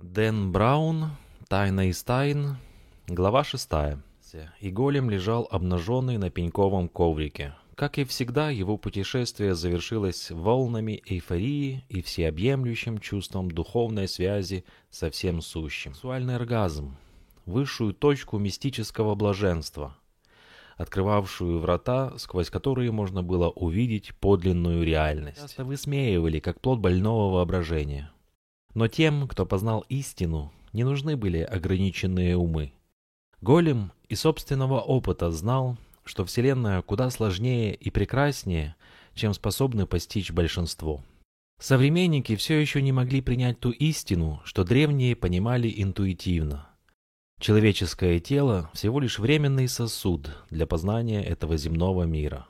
Дэн Браун, Тайна из тайн, глава шестая. И голем лежал обнаженный на пеньковом коврике. Как и всегда, его путешествие завершилось волнами эйфории и всеобъемлющим чувством духовной связи со всем сущим. Сексуальный оргазм, высшую точку мистического блаженства, открывавшую врата, сквозь которые можно было увидеть подлинную реальность. Часто высмеивали, как плод больного воображения. Но тем, кто познал истину, не нужны были ограниченные умы. Голем и собственного опыта знал, что Вселенная куда сложнее и прекраснее, чем способны постичь большинство. Современники все еще не могли принять ту истину, что древние понимали интуитивно. Человеческое тело – всего лишь временный сосуд для познания этого земного мира.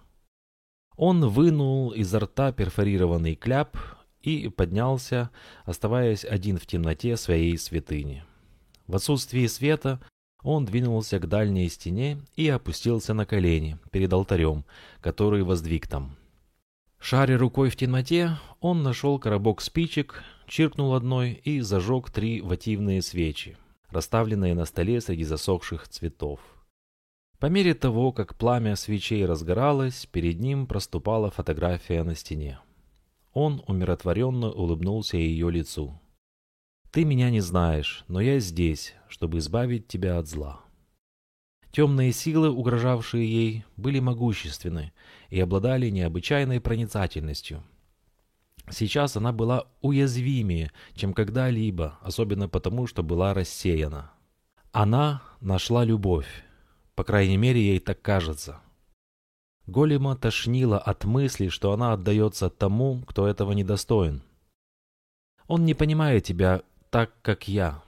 Он вынул изо рта перфорированный кляп и поднялся, оставаясь один в темноте своей святыни. В отсутствии света он двинулся к дальней стене и опустился на колени перед алтарем, который воздвиг там. Шаря рукой в темноте, он нашел коробок спичек, чиркнул одной и зажег три вативные свечи, расставленные на столе среди засохших цветов. По мере того, как пламя свечей разгоралось, перед ним проступала фотография на стене. Он умиротворенно улыбнулся ее лицу. «Ты меня не знаешь, но я здесь, чтобы избавить тебя от зла». Темные силы, угрожавшие ей, были могущественны и обладали необычайной проницательностью. Сейчас она была уязвимее, чем когда-либо, особенно потому, что была рассеяна. Она нашла любовь. По крайней мере, ей так кажется. Голема тошнило от мысли, что она отдается тому, кто этого недостоин. Он не понимает тебя так, как я.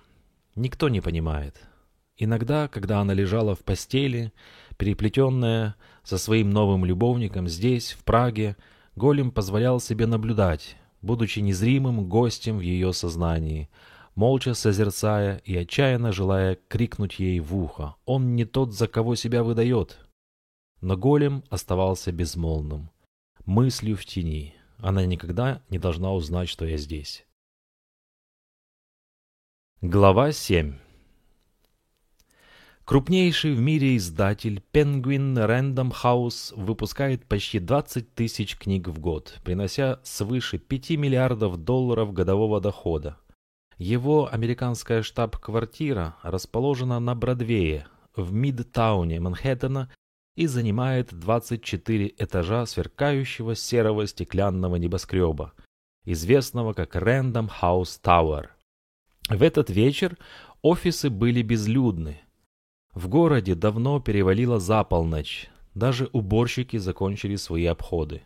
Никто не понимает. Иногда, когда она лежала в постели, переплетенная со своим новым любовником здесь, в Праге, Голем позволял себе наблюдать, будучи незримым гостем в ее сознании, молча созерцая и отчаянно желая крикнуть ей в ухо. «Он не тот, за кого себя выдает!» Но голем оставался безмолвным, мыслью в тени. Она никогда не должна узнать, что я здесь. Глава 7 Крупнейший в мире издатель Penguin Random House выпускает почти 20 тысяч книг в год, принося свыше 5 миллиардов долларов годового дохода. Его американская штаб-квартира расположена на Бродвее, в Мидтауне Манхэттена и занимает 24 этажа сверкающего серого стеклянного небоскреба, известного как Random House Tower. В этот вечер офисы были безлюдны. В городе давно перевалило за полночь, даже уборщики закончили свои обходы.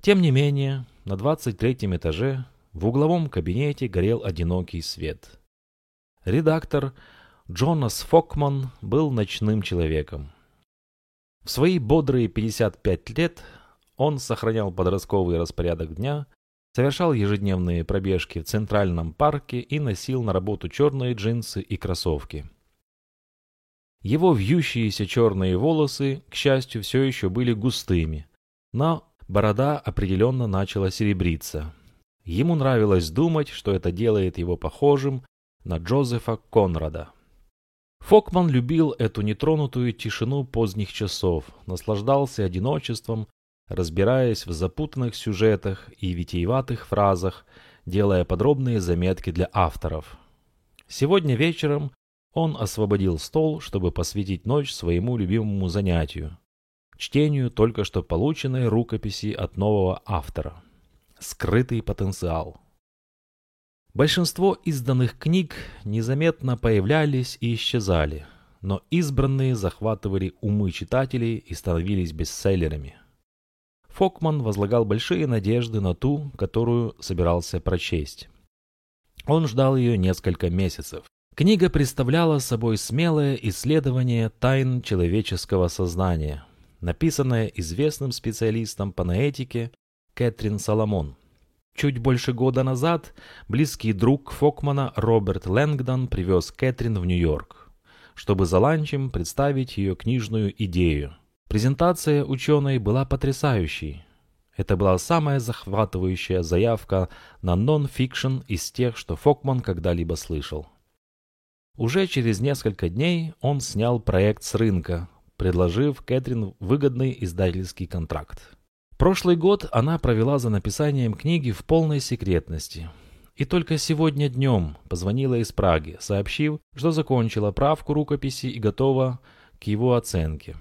Тем не менее, на 23 этаже в угловом кабинете горел одинокий свет. Редактор Джонас Фокман был ночным человеком. В свои бодрые 55 лет он сохранял подростковый распорядок дня, совершал ежедневные пробежки в Центральном парке и носил на работу черные джинсы и кроссовки. Его вьющиеся черные волосы, к счастью, все еще были густыми, но борода определенно начала серебриться. Ему нравилось думать, что это делает его похожим на Джозефа Конрада. Фокман любил эту нетронутую тишину поздних часов, наслаждался одиночеством, разбираясь в запутанных сюжетах и витиеватых фразах, делая подробные заметки для авторов. Сегодня вечером он освободил стол, чтобы посвятить ночь своему любимому занятию – чтению только что полученной рукописи от нового автора. Скрытый потенциал – Большинство изданных книг незаметно появлялись и исчезали, но избранные захватывали умы читателей и становились бестселлерами. Фокман возлагал большие надежды на ту, которую собирался прочесть. Он ждал ее несколько месяцев. Книга представляла собой смелое исследование тайн человеческого сознания, написанное известным специалистом по наэтике Кэтрин Соломон. Чуть больше года назад близкий друг Фокмана Роберт Лэнгдон привез Кэтрин в Нью-Йорк, чтобы за ланчем представить ее книжную идею. Презентация ученой была потрясающей. Это была самая захватывающая заявка на нон-фикшн из тех, что Фокман когда-либо слышал. Уже через несколько дней он снял проект с рынка, предложив Кэтрин выгодный издательский контракт. Прошлый год она провела за написанием книги в полной секретности. И только сегодня днем позвонила из Праги, сообщив, что закончила правку рукописи и готова к его оценке.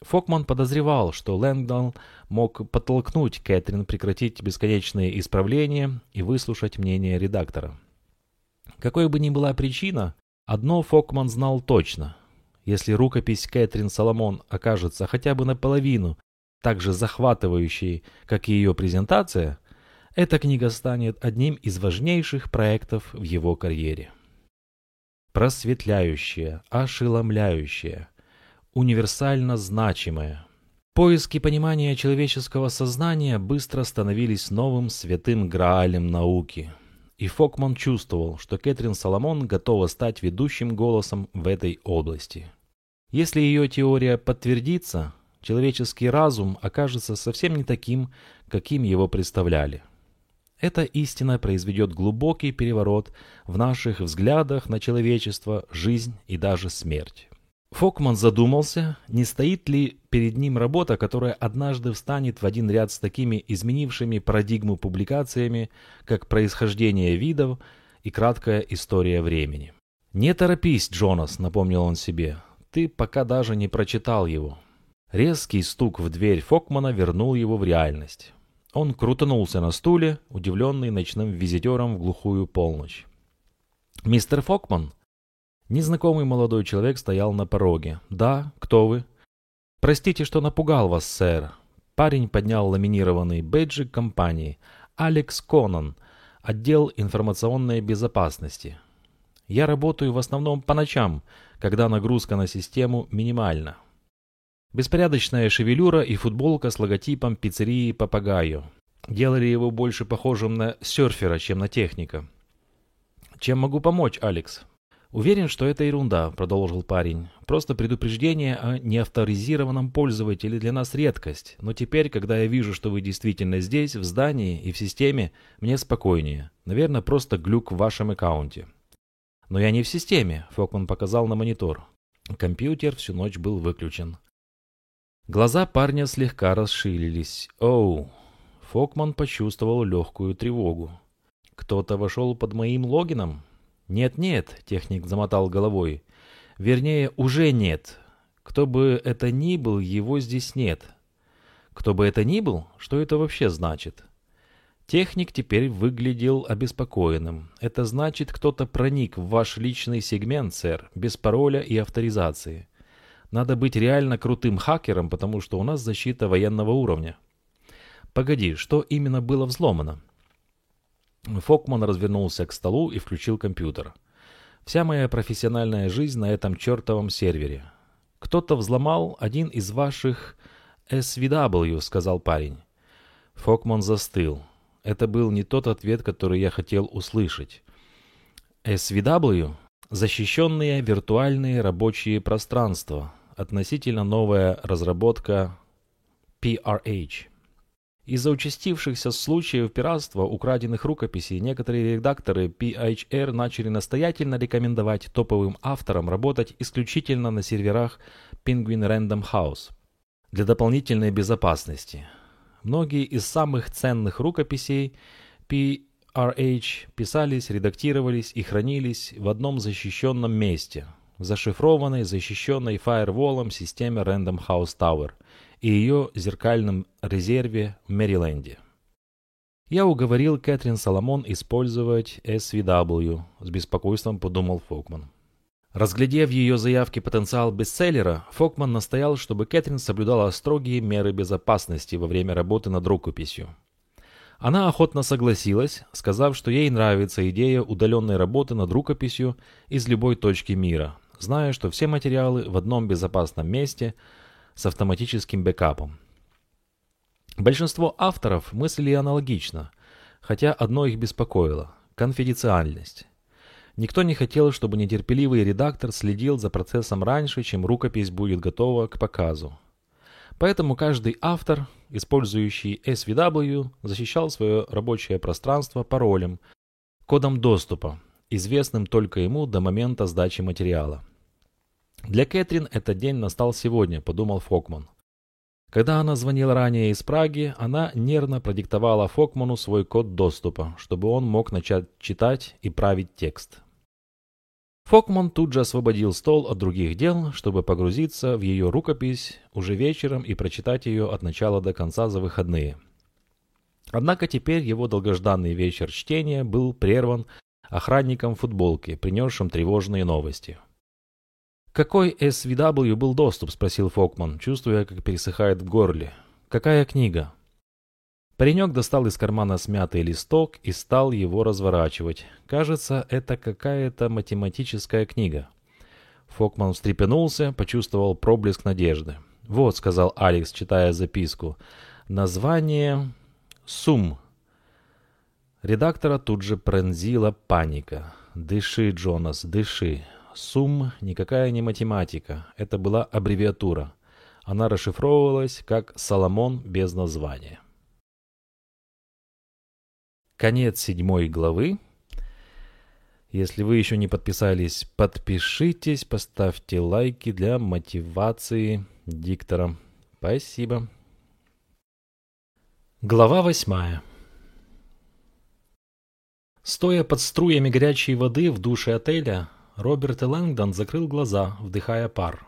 Фокман подозревал, что Лэнгдон мог подтолкнуть Кэтрин прекратить бесконечные исправления и выслушать мнение редактора. Какой бы ни была причина, одно Фокман знал точно. Если рукопись Кэтрин Соломон окажется хотя бы наполовину так же захватывающей, как и ее презентация, эта книга станет одним из важнейших проектов в его карьере. Просветляющая, ошеломляющая, универсально значимая. Поиски понимания человеческого сознания быстро становились новым святым граалем науки. И Фокман чувствовал, что Кэтрин Соломон готова стать ведущим голосом в этой области. Если ее теория подтвердится, человеческий разум окажется совсем не таким, каким его представляли. Эта истина произведет глубокий переворот в наших взглядах на человечество, жизнь и даже смерть. Фокман задумался, не стоит ли перед ним работа, которая однажды встанет в один ряд с такими изменившими парадигму публикациями, как «Происхождение видов» и «Краткая история времени». «Не торопись, Джонас», — напомнил он себе, — «ты пока даже не прочитал его». Резкий стук в дверь Фокмана вернул его в реальность. Он крутанулся на стуле, удивленный ночным визитером в глухую полночь. «Мистер Фокман?» Незнакомый молодой человек стоял на пороге. «Да, кто вы?» «Простите, что напугал вас, сэр». Парень поднял ламинированный бейджик компании. «Алекс Конан, отдел информационной безопасности». «Я работаю в основном по ночам, когда нагрузка на систему минимальна». Беспорядочная шевелюра и футболка с логотипом пиццерии «Папагайо». Делали его больше похожим на серфера, чем на техника. «Чем могу помочь, Алекс?» «Уверен, что это ерунда», — продолжил парень. «Просто предупреждение о неавторизированном пользователе для нас редкость. Но теперь, когда я вижу, что вы действительно здесь, в здании и в системе, мне спокойнее. Наверное, просто глюк в вашем аккаунте». «Но я не в системе», — Фокман показал на монитор. Компьютер всю ночь был выключен. Глаза парня слегка расширились. «Оу!» Фокман почувствовал легкую тревогу. «Кто-то вошел под моим логином?» «Нет-нет», — техник замотал головой. «Вернее, уже нет. Кто бы это ни был, его здесь нет». «Кто бы это ни был? Что это вообще значит?» Техник теперь выглядел обеспокоенным. Это значит, кто-то проник в ваш личный сегмент, сэр, без пароля и авторизации. Надо быть реально крутым хакером, потому что у нас защита военного уровня. Погоди, что именно было взломано? Фокман развернулся к столу и включил компьютер. Вся моя профессиональная жизнь на этом чертовом сервере. Кто-то взломал один из ваших SVW, сказал парень. Фокман застыл. Это был не тот ответ, который я хотел услышать. SVW Защищенные виртуальные рабочие пространства. Относительно новая разработка PRH. Из-за участившихся случаев пиратства украденных рукописей некоторые редакторы PHR начали настоятельно рекомендовать топовым авторам работать исключительно на серверах Penguin Random House для дополнительной безопасности. Многие из самых ценных рукописей PHR RH писались, редактировались и хранились в одном защищенном месте, зашифрованной, защищенной фаерволом системе Random House Tower и ее зеркальном резерве в Мэриленде. Я уговорил Кэтрин Соломон использовать SVW, с беспокойством подумал Фокман. Разглядев ее заявке потенциал бестселлера, Фокман настоял, чтобы Кэтрин соблюдала строгие меры безопасности во время работы над рукописью. Она охотно согласилась, сказав, что ей нравится идея удаленной работы над рукописью из любой точки мира, зная, что все материалы в одном безопасном месте с автоматическим бэкапом. Большинство авторов мыслили аналогично, хотя одно их беспокоило – конфиденциальность. Никто не хотел, чтобы нетерпеливый редактор следил за процессом раньше, чем рукопись будет готова к показу. Поэтому каждый автор, использующий SVW, защищал свое рабочее пространство паролем, кодом доступа, известным только ему до момента сдачи материала. Для Кэтрин этот день настал сегодня, подумал Фокман. Когда она звонила ранее из Праги, она нервно продиктовала Фокману свой код доступа, чтобы он мог начать читать и править текст. Фокман тут же освободил стол от других дел, чтобы погрузиться в ее рукопись уже вечером и прочитать ее от начала до конца за выходные. Однако теперь его долгожданный вечер чтения был прерван охранником футболки, принесшим тревожные новости. «Какой SVW был доступ?» – спросил Фокман, чувствуя, как пересыхает в горле. «Какая книга?» Паренек достал из кармана смятый листок и стал его разворачивать. Кажется, это какая-то математическая книга. Фокман встрепенулся, почувствовал проблеск надежды. «Вот», — сказал Алекс, читая записку, — «название «Сум». Редактора тут же пронзила паника. «Дыши, Джонас, дыши. Сум никакая не математика. Это была аббревиатура. Она расшифровывалась как «Соломон без названия». Конец седьмой главы. Если вы еще не подписались, подпишитесь, поставьте лайки для мотивации диктора. Спасибо. Глава восьмая. Стоя под струями горячей воды в душе отеля, Роберт Лэнгдон закрыл глаза, вдыхая пар.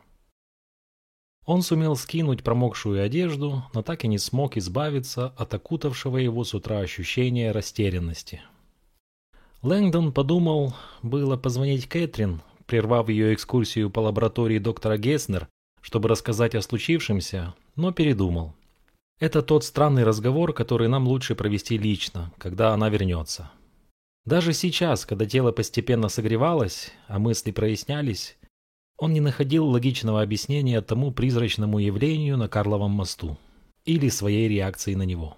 Он сумел скинуть промокшую одежду, но так и не смог избавиться от окутавшего его с утра ощущения растерянности. Лэнгдон подумал было позвонить Кэтрин, прервав ее экскурсию по лаборатории доктора Геснер, чтобы рассказать о случившемся, но передумал. Это тот странный разговор, который нам лучше провести лично, когда она вернется. Даже сейчас, когда тело постепенно согревалось, а мысли прояснялись, он не находил логичного объяснения тому призрачному явлению на Карловом мосту или своей реакции на него.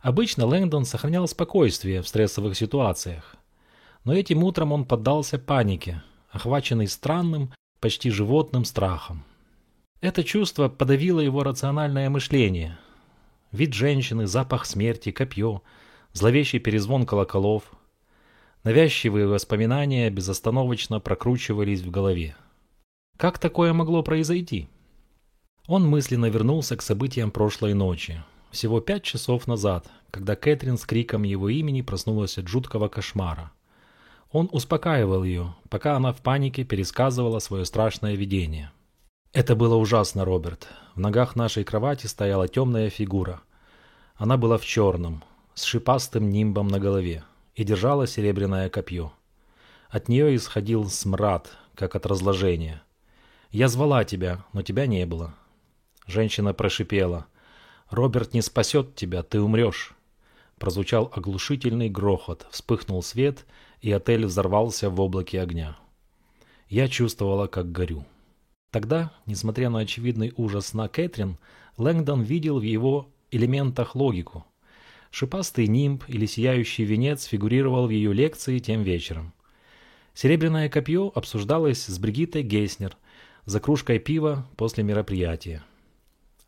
Обычно Лэнгдон сохранял спокойствие в стрессовых ситуациях, но этим утром он поддался панике, охваченный странным, почти животным страхом. Это чувство подавило его рациональное мышление. Вид женщины, запах смерти, копье, зловещий перезвон колоколов. Навязчивые воспоминания безостановочно прокручивались в голове. Как такое могло произойти? Он мысленно вернулся к событиям прошлой ночи, всего пять часов назад, когда Кэтрин с криком его имени проснулась от жуткого кошмара. Он успокаивал ее, пока она в панике пересказывала свое страшное видение. Это было ужасно, Роберт. В ногах нашей кровати стояла темная фигура. Она была в черном, с шипастым нимбом на голове, и держала серебряное копье. От нее исходил смрад, как от разложения. «Я звала тебя, но тебя не было». Женщина прошипела. «Роберт не спасет тебя, ты умрешь». Прозвучал оглушительный грохот, вспыхнул свет, и отель взорвался в облаке огня. Я чувствовала, как горю. Тогда, несмотря на очевидный ужас на Кэтрин, Лэнгдон видел в его элементах логику. Шипастый нимб или сияющий венец фигурировал в ее лекции тем вечером. Серебряное копье обсуждалось с Бригиттой Гейснер, за кружкой пива после мероприятия.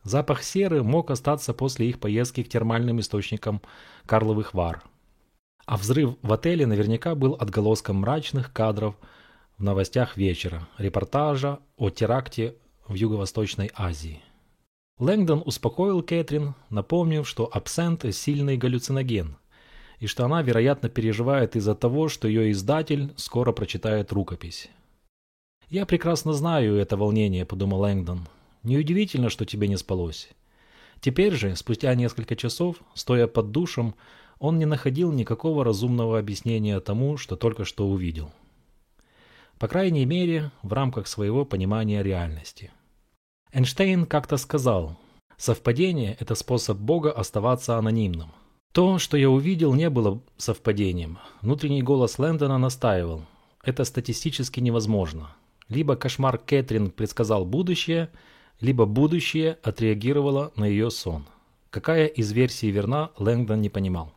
Запах серы мог остаться после их поездки к термальным источникам Карловых Вар. А взрыв в отеле наверняка был отголоском мрачных кадров в новостях вечера, репортажа о теракте в Юго-Восточной Азии. Лэнгдон успокоил Кэтрин, напомнив, что абсент – сильный галлюциноген, и что она, вероятно, переживает из-за того, что ее издатель скоро прочитает рукопись. «Я прекрасно знаю это волнение», — подумал Лэнгдон. «Неудивительно, что тебе не спалось». Теперь же, спустя несколько часов, стоя под душем, он не находил никакого разумного объяснения тому, что только что увидел. По крайней мере, в рамках своего понимания реальности. Эйнштейн как-то сказал, совпадение – это способ Бога оставаться анонимным. То, что я увидел, не было совпадением. Внутренний голос Лэндона настаивал. Это статистически невозможно. Либо кошмар Кэтрин предсказал будущее, либо будущее отреагировало на ее сон. Какая из версий верна, Лэнгдон не понимал.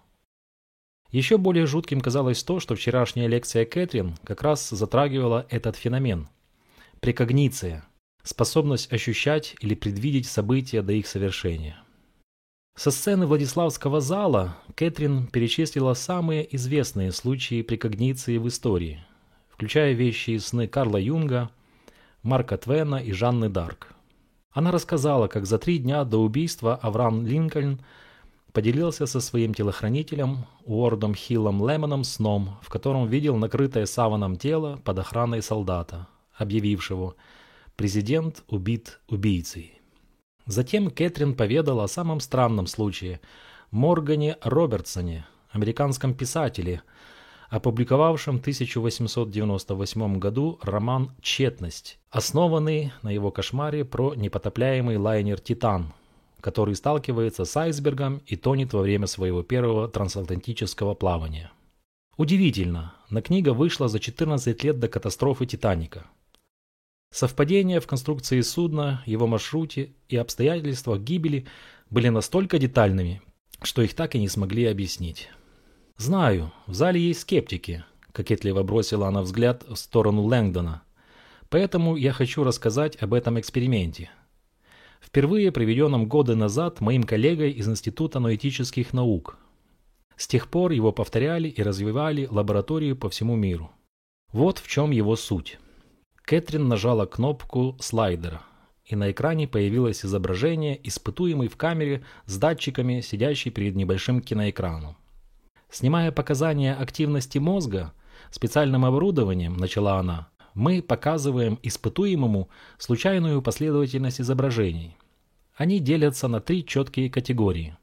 Еще более жутким казалось то, что вчерашняя лекция Кэтрин как раз затрагивала этот феномен. Прекогниция. способность ощущать или предвидеть события до их совершения. Со сцены Владиславского зала Кэтрин перечислила самые известные случаи прикогниции в истории, включая вещи и сны Карла Юнга, Марка Твена и Жанны Дарк. Она рассказала, как за три дня до убийства Авраам Линкольн поделился со своим телохранителем Уордом Хиллом Лемоном сном, в котором видел накрытое саваном тело под охраной солдата, объявившего «Президент убит убийцей». Затем Кэтрин поведала о самом странном случае – Моргане Робертсоне, американском писателе, опубликовавшем в 1898 году роман «Тщетность», основанный на его кошмаре про непотопляемый лайнер «Титан», который сталкивается с айсбергом и тонет во время своего первого трансатлантического плавания. Удивительно, но книга вышла за 14 лет до катастрофы «Титаника». Совпадения в конструкции судна, его маршруте и обстоятельствах гибели были настолько детальными, что их так и не смогли объяснить. «Знаю, в зале есть скептики», – кокетливо бросила она взгляд в сторону Лэнгдона. «Поэтому я хочу рассказать об этом эксперименте. Впервые проведенном годы назад моим коллегой из Института ноэтических наук. С тех пор его повторяли и развивали лаборатории по всему миру. Вот в чем его суть». Кэтрин нажала кнопку слайдера, и на экране появилось изображение, испытуемый в камере с датчиками, сидящий перед небольшим киноэкраном. Снимая показания активности мозга специальным оборудованием, начала она, мы показываем испытуемому случайную последовательность изображений. Они делятся на три четкие категории.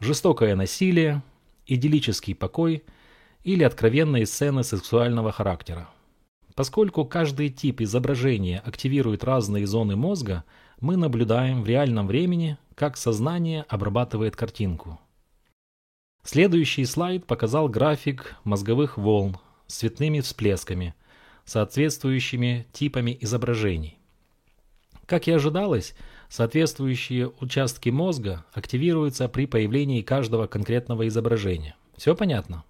Жестокое насилие, идиллический покой или откровенные сцены сексуального характера. Поскольку каждый тип изображения активирует разные зоны мозга, мы наблюдаем в реальном времени, как сознание обрабатывает картинку. Следующий слайд показал график мозговых волн с цветными всплесками, соответствующими типами изображений. Как и ожидалось, соответствующие участки мозга активируются при появлении каждого конкретного изображения. Все понятно?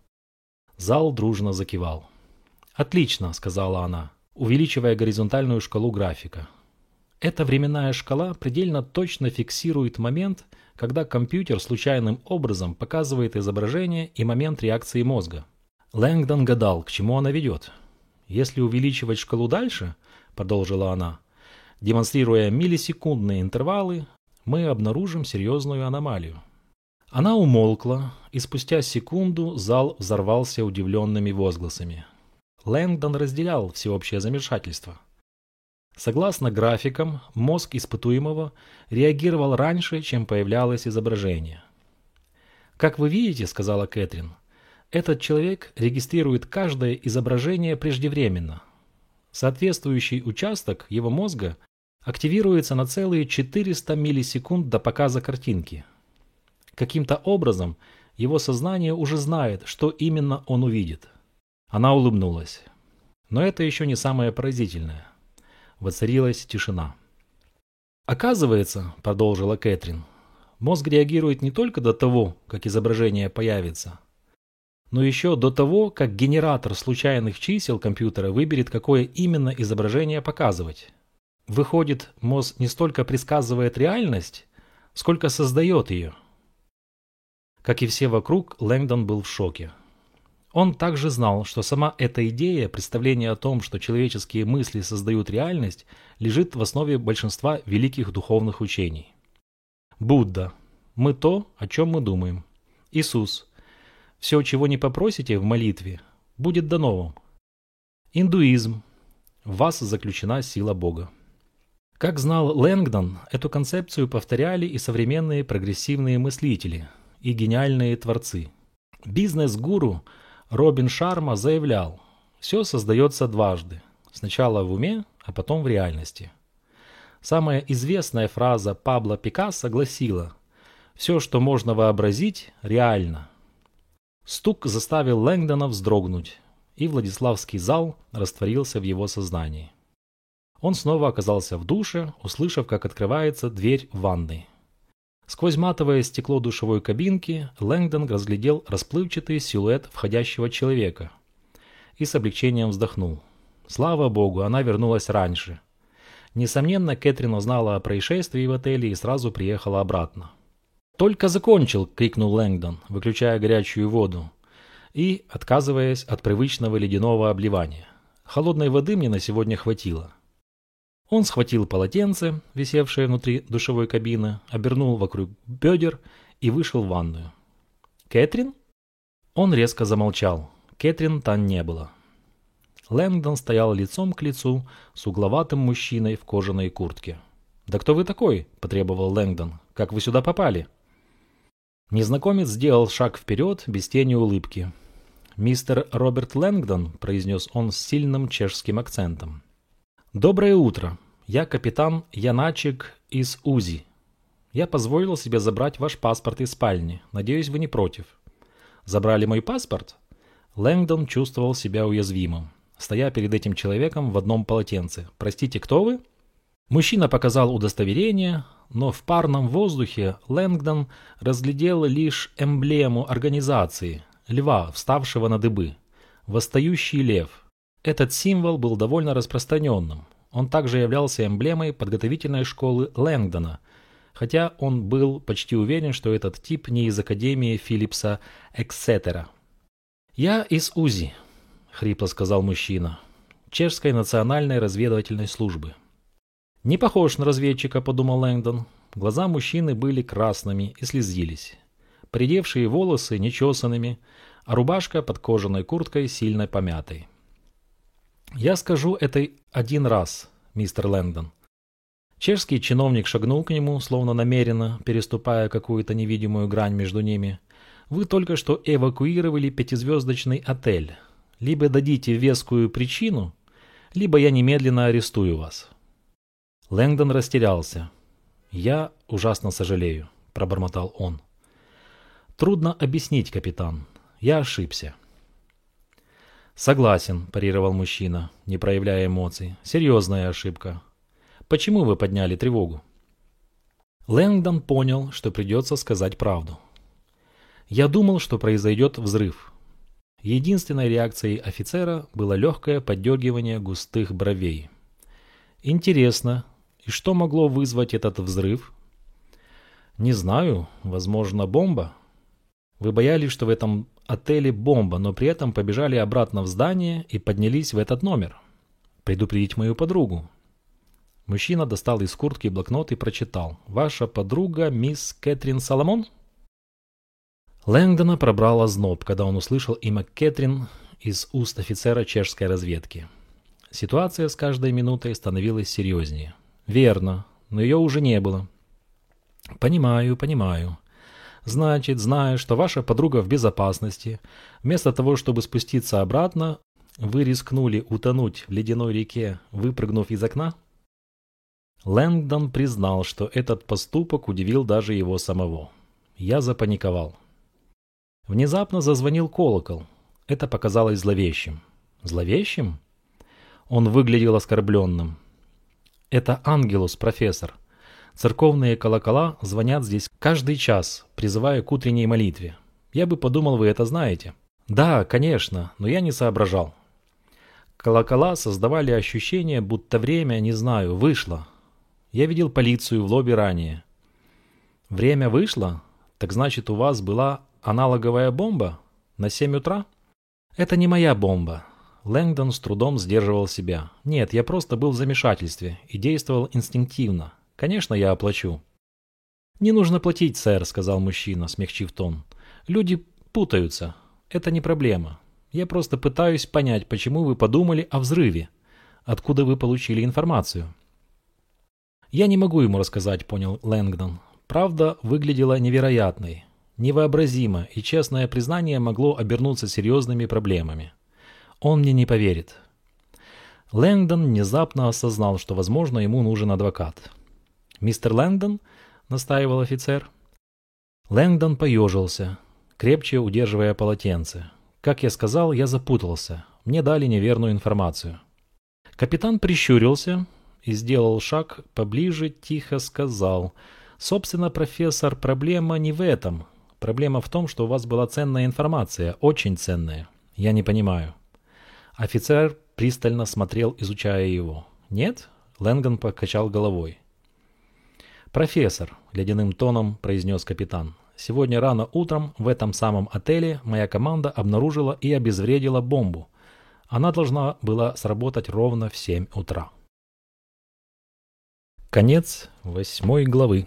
Зал дружно закивал. «Отлично», — сказала она, увеличивая горизонтальную шкалу графика. Эта временная шкала предельно точно фиксирует момент, когда компьютер случайным образом показывает изображение и момент реакции мозга. Лэнгдон гадал, к чему она ведет. «Если увеличивать шкалу дальше», — продолжила она, демонстрируя миллисекундные интервалы, мы обнаружим серьезную аномалию. Она умолкла, и спустя секунду зал взорвался удивленными возгласами. Лэнгдон разделял всеобщее замешательство. Согласно графикам, мозг испытуемого реагировал раньше, чем появлялось изображение. «Как вы видите, — сказала Кэтрин, — этот человек регистрирует каждое изображение преждевременно. Соответствующий участок его мозга активируется на целые 400 миллисекунд до показа картинки. Каким-то образом его сознание уже знает, что именно он увидит. Она улыбнулась. Но это еще не самое поразительное. Воцарилась тишина. «Оказывается, — продолжила Кэтрин, — мозг реагирует не только до того, как изображение появится, но еще до того, как генератор случайных чисел компьютера выберет, какое именно изображение показывать. Выходит, мозг не столько предсказывает реальность, сколько создает ее. Как и все вокруг, Лэнгдон был в шоке. Он также знал, что сама эта идея, представление о том, что человеческие мысли создают реальность, лежит в основе большинства великих духовных учений. Будда. Мы то, о чем мы думаем. Иисус. Все, чего не попросите в молитве, будет дано вам. Индуизм. В вас заключена сила Бога. Как знал Лэнгдон, эту концепцию повторяли и современные прогрессивные мыслители, и гениальные творцы. Бизнес-гуру – Робин Шарма заявлял, все создается дважды, сначала в уме, а потом в реальности. Самая известная фраза Пабло Пикассо гласила «Все, что можно вообразить, реально». Стук заставил Лэнгдона вздрогнуть, и Владиславский зал растворился в его сознании. Он снова оказался в душе, услышав, как открывается дверь в ванной. Сквозь матовое стекло душевой кабинки Лэнгдон разглядел расплывчатый силуэт входящего человека и с облегчением вздохнул. Слава богу, она вернулась раньше. Несомненно, Кэтрин узнала о происшествии в отеле и сразу приехала обратно. «Только закончил!» — крикнул Лэнгдон, выключая горячую воду и отказываясь от привычного ледяного обливания. Холодной воды мне на сегодня хватило. Он схватил полотенце, висевшее внутри душевой кабины, обернул вокруг бедер и вышел в ванную. «Кэтрин?» Он резко замолчал. Кэтрин там не было. Лэнгдон стоял лицом к лицу с угловатым мужчиной в кожаной куртке. «Да кто вы такой?» – потребовал Лэнгдон. «Как вы сюда попали?» Незнакомец сделал шаг вперед, без тени улыбки. «Мистер Роберт Лэнгдон», – произнес он с сильным чешским акцентом. «Доброе утро. Я капитан Яначек из УЗИ. Я позволил себе забрать ваш паспорт из спальни. Надеюсь, вы не против». «Забрали мой паспорт?» Лэнгдон чувствовал себя уязвимым, стоя перед этим человеком в одном полотенце. «Простите, кто вы?» Мужчина показал удостоверение, но в парном воздухе Лэнгдон разглядел лишь эмблему организации – льва, вставшего на дыбы. Восстающий лев. Этот символ был довольно распространенным. Он также являлся эмблемой подготовительной школы Лэнгдона, хотя он был почти уверен, что этот тип не из Академии Филлипса Эксетера. «Я из УЗИ», — хрипло сказал мужчина, — «Чешской национальной разведывательной службы». «Не похож на разведчика», — подумал Лэнгдон. Глаза мужчины были красными и слезились. Придевшие волосы нечесанными, а рубашка под кожаной курткой сильно помятой. «Я скажу это один раз, мистер Лэндон». Чешский чиновник шагнул к нему, словно намеренно, переступая какую-то невидимую грань между ними. «Вы только что эвакуировали пятизвездочный отель. Либо дадите вескую причину, либо я немедленно арестую вас». Лэнгдон растерялся. «Я ужасно сожалею», — пробормотал он. «Трудно объяснить, капитан. Я ошибся». «Согласен», – парировал мужчина, не проявляя эмоций. «Серьезная ошибка. Почему вы подняли тревогу?» Лэнгдон понял, что придется сказать правду. «Я думал, что произойдет взрыв». Единственной реакцией офицера было легкое поддергивание густых бровей. «Интересно, и что могло вызвать этот взрыв?» «Не знаю. Возможно, бомба?» «Вы боялись, что в этом отеле бомба, но при этом побежали обратно в здание и поднялись в этот номер. Предупредить мою подругу. Мужчина достал из куртки блокнот и прочитал. «Ваша подруга мисс Кэтрин Соломон?» Лэнгдона пробрал озноб, когда он услышал имя Кэтрин из уст офицера чешской разведки. Ситуация с каждой минутой становилась серьезнее. «Верно, но ее уже не было». «Понимаю, понимаю. Значит, зная, что ваша подруга в безопасности, вместо того, чтобы спуститься обратно, вы рискнули утонуть в ледяной реке, выпрыгнув из окна? Лэнгдон признал, что этот поступок удивил даже его самого. Я запаниковал. Внезапно зазвонил колокол. Это показалось зловещим. Зловещим? Он выглядел оскорбленным. «Это Ангелус, профессор. Церковные колокола звонят здесь каждый час, призывая к утренней молитве. Я бы подумал, вы это знаете. Да, конечно, но я не соображал. Колокола создавали ощущение, будто время, не знаю, вышло. Я видел полицию в лобби ранее. Время вышло? Так значит, у вас была аналоговая бомба? На 7 утра? Это не моя бомба. Лэнгдон с трудом сдерживал себя. Нет, я просто был в замешательстве и действовал инстинктивно. Конечно, я оплачу. Не нужно платить, сэр, сказал мужчина, смягчив тон. Люди путаются. Это не проблема. Я просто пытаюсь понять, почему вы подумали о взрыве. Откуда вы получили информацию? Я не могу ему рассказать, понял Лэнгдон. Правда выглядела невероятной, невообразимо, и честное признание могло обернуться серьезными проблемами. Он мне не поверит. Лэнгдон внезапно осознал, что, возможно, ему нужен адвокат. «Мистер Лэнгдон?» — настаивал офицер. Лэнгдон поежился, крепче удерживая полотенце. Как я сказал, я запутался. Мне дали неверную информацию. Капитан прищурился и сделал шаг поближе, тихо сказал. «Собственно, профессор, проблема не в этом. Проблема в том, что у вас была ценная информация, очень ценная. Я не понимаю». Офицер пристально смотрел, изучая его. «Нет?» Лэнган покачал головой. «Профессор», — ледяным тоном произнес капитан, — «сегодня рано утром в этом самом отеле моя команда обнаружила и обезвредила бомбу. Она должна была сработать ровно в 7 утра». Конец восьмой главы.